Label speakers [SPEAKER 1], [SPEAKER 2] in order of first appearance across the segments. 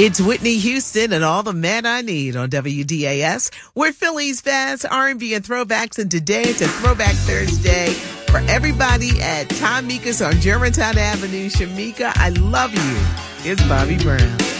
[SPEAKER 1] It's Whitney Houston and all the man I need on WDAS. We're Philly's best R&B and throwbacks, and today it's a Throwback Thursday for everybody at Tom Mika's on Germantown Avenue. Shamika, I love you. It's Bobby Brown.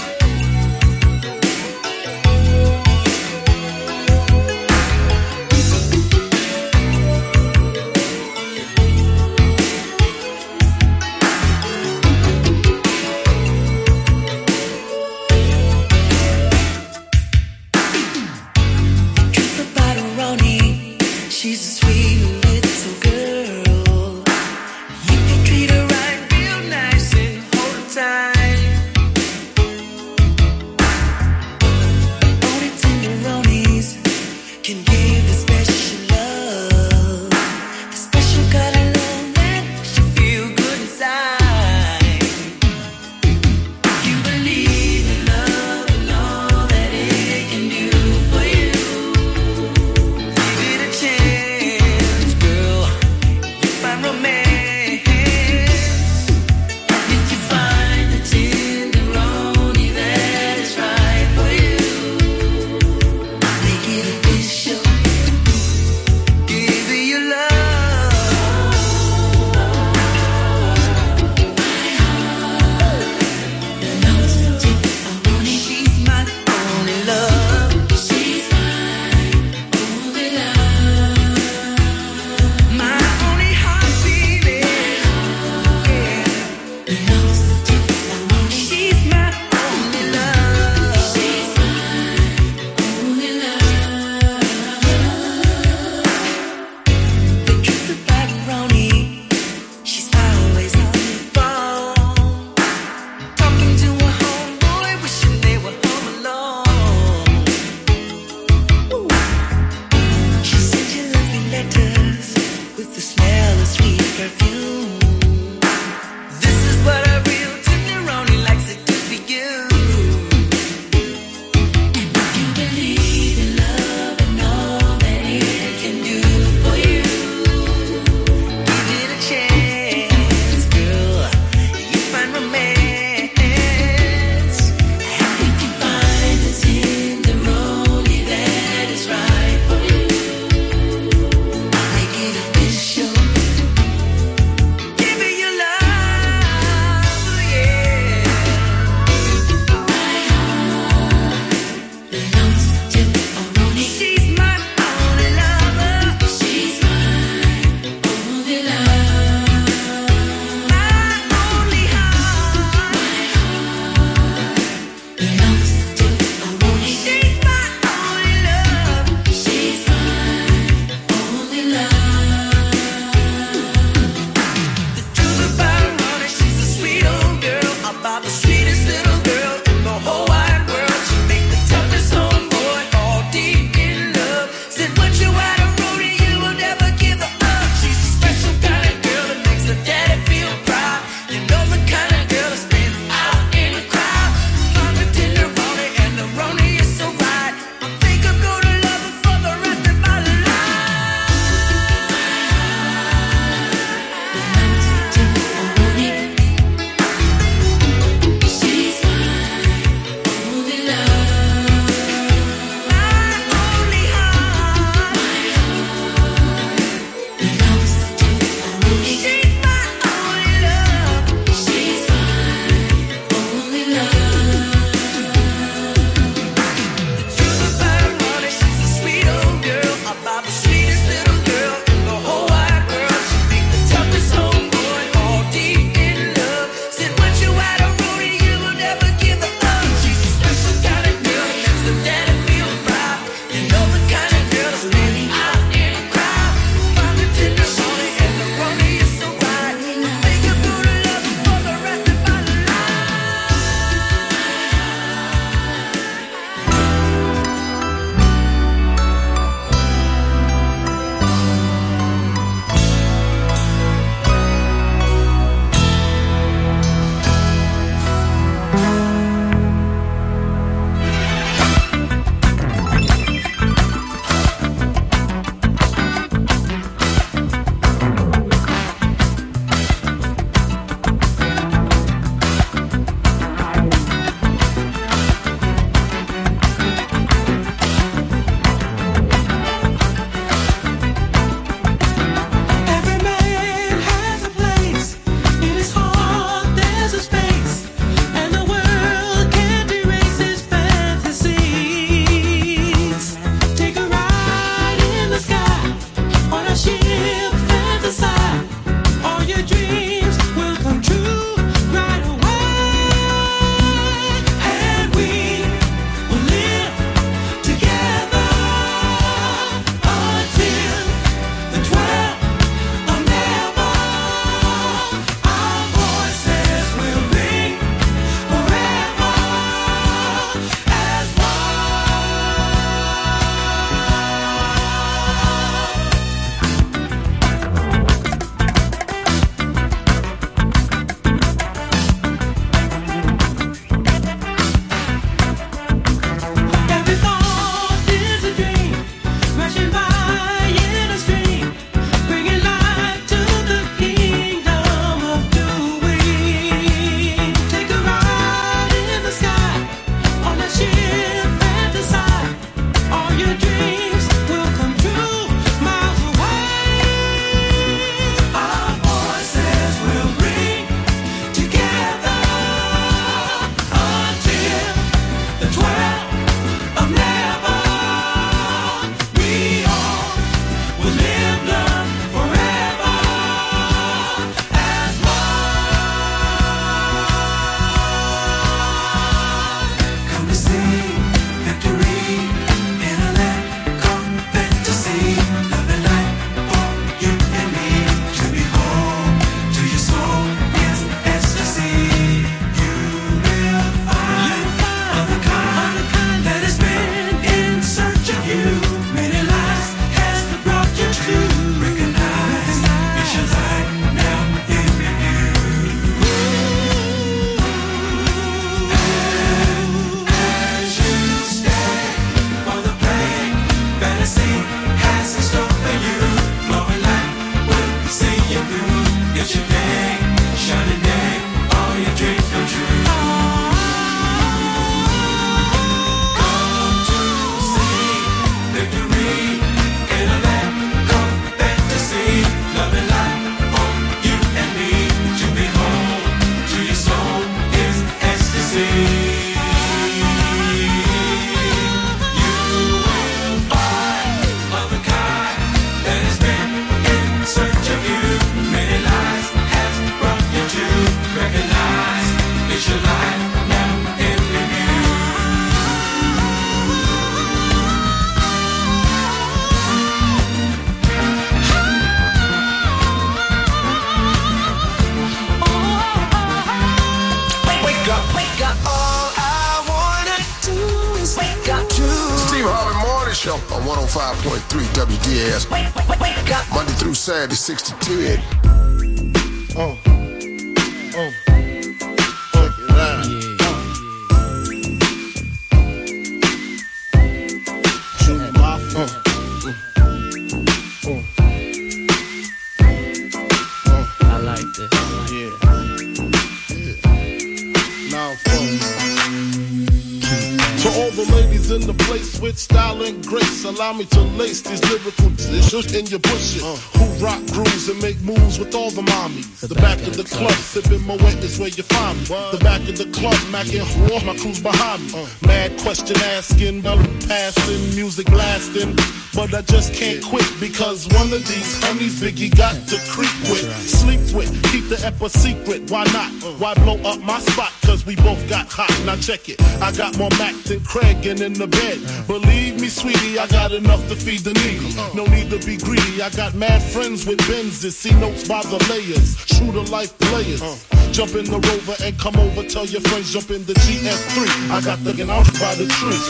[SPEAKER 2] wake up. Wake up. All I wanna do is wake up to Steve Harvey Morning Show on 105.3 WDAS.
[SPEAKER 3] Wake, wake, wake
[SPEAKER 2] up. Monday through Saturday, 6 to 10. Oh. Oh. All the ladies in the place with style and grace, allow me to lace these lyrical dishes in your bushes. Uh. Who rock grooves and make moves with all the mommies. The, back, of the club, sipping Moët is where you find me. The back of the club, macking for my crew's behind me. Uh. Mad question asking, melody passing, music blasting. But I just can't quit because one of these honeys Biggie got to creep with, sleep with, keep the ep a secret. Why not? Uh. Why blow up my spot? Cause we both got hot. Now check it. I got more Mac than Craig and in the bed. Believe me, sweetie, I got enough to feed the needy. No need to be greedy. I got mad friends with Benzes. See notes by the layers. True to life players. Jump in the rover and come over. Tell your friends jump in the GS3. I got the out by the tree.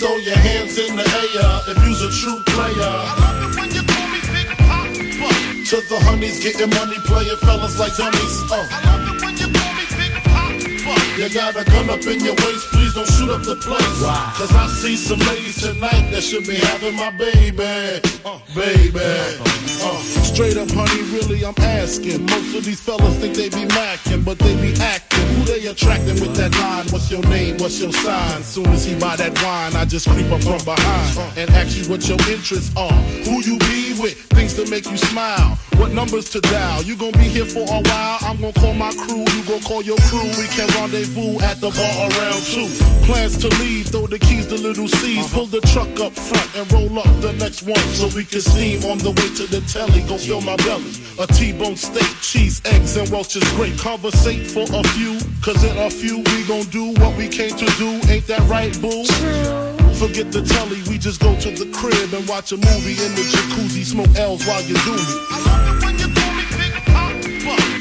[SPEAKER 2] Throw your hands in the air if you's a true player. To the honeys getting money, playing fellas like dummies. Uh. I love it when you call me Big Pop. You got a gun up in your waist, please don't shoot up the place. Cause I see some ladies tonight that should be having my baby. Uh, baby. Uh, straight up, honey, really, I'm asking. Most of these fellas think they be macking, but they be acting. Who they attracting with that line? What's your name? What's your sign? Soon as he buy that wine, I just creep up from behind and ask you what your interests are. Who you be with? Things to make you smile. What numbers to dial? You gonna be here for a while? I'm gonna call my crew. You gonna call your crew. We can rendezvous at the bar around two. Plans to leave, throw the keys to Lil' Cease. Pull the truck up front and roll up the next one so we can steam on the way to the telly. Go fill my belly. A T-bone steak, cheese, eggs, and Welch's grape. Conversate for a few, cause in a few we gon' do what we came to do. Ain't that right, boo? Forget the telly, we just go to the crib and watch a movie in the jacuzzi, smoke L's while you do me.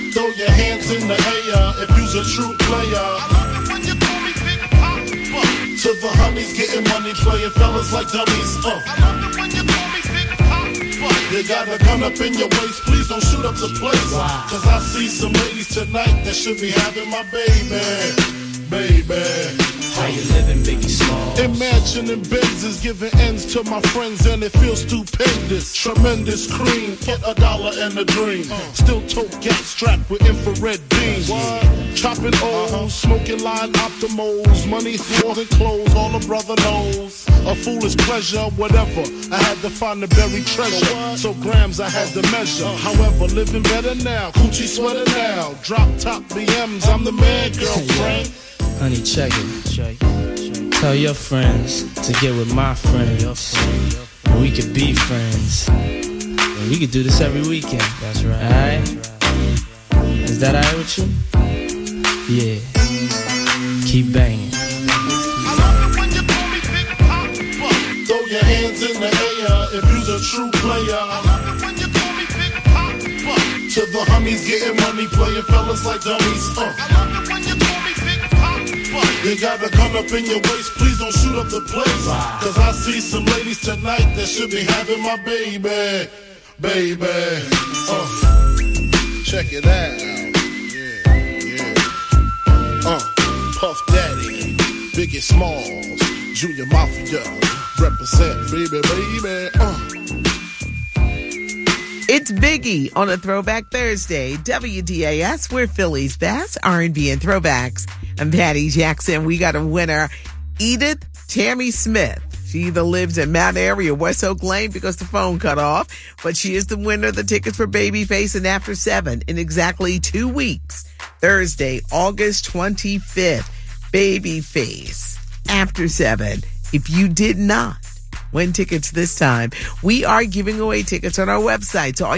[SPEAKER 2] Throw your hands in the air if you's a true player. I love it when you call me Big To the honeys getting money, playing fellas like dummies. Uh. You got a gun up in your waist, please don't shoot up the place. Cause I see some ladies tonight that should be having my baby. Baby.
[SPEAKER 3] How you living, Biggie Smalls?
[SPEAKER 2] Imagining Benzes giving ends to my friends and it feels stupendous. Tremendous cream, get a dollar and a dream. Still tote gas strapped with infrared beams. Chopping O's, uh-huh. smoking line Optimos. Money, floors and clothes, all a brother knows. A foolish pleasure, whatever. I had to find the buried treasure. So grams I had to measure. Uh-huh. However, living better now. Coogi sweater now. Drop top BMs, I'm the man, girlfriend.
[SPEAKER 3] Honey, check it. Tell your friends to get with my friends. And we could be friends. And we could do this every weekend. That's right. Alright? Is that alright with you? Yeah. Keep banging. I love it when you call me Big Pop.
[SPEAKER 2] Throw your hands in the air if you's a true player. To the homies getting money, playing fellas like dummies. Uh. You got to come up in your waist, please don't shoot up the place. Cause I see some ladies tonight that should be having my baby. Baby. Uh. Check it out. Yeah, yeah. Uh. Puff Daddy, Biggie Smalls, Junior Mafia, represent, baby, baby. Uh.
[SPEAKER 1] It's Biggie on a Throwback Thursday. WDAS, we're Philly's best R&B and throwbacks. I'm Patty Jackson. We got a winner, Edith Tammy Smith. She either lives in Mount Airy or West Oak Lane because the phone cut off, but she is the winner of the tickets for Babyface and After Seven in exactly two weeks. Thursday, August 25th. Babyface, After Seven. If you did not win tickets this time, we are giving away tickets on our website. So all you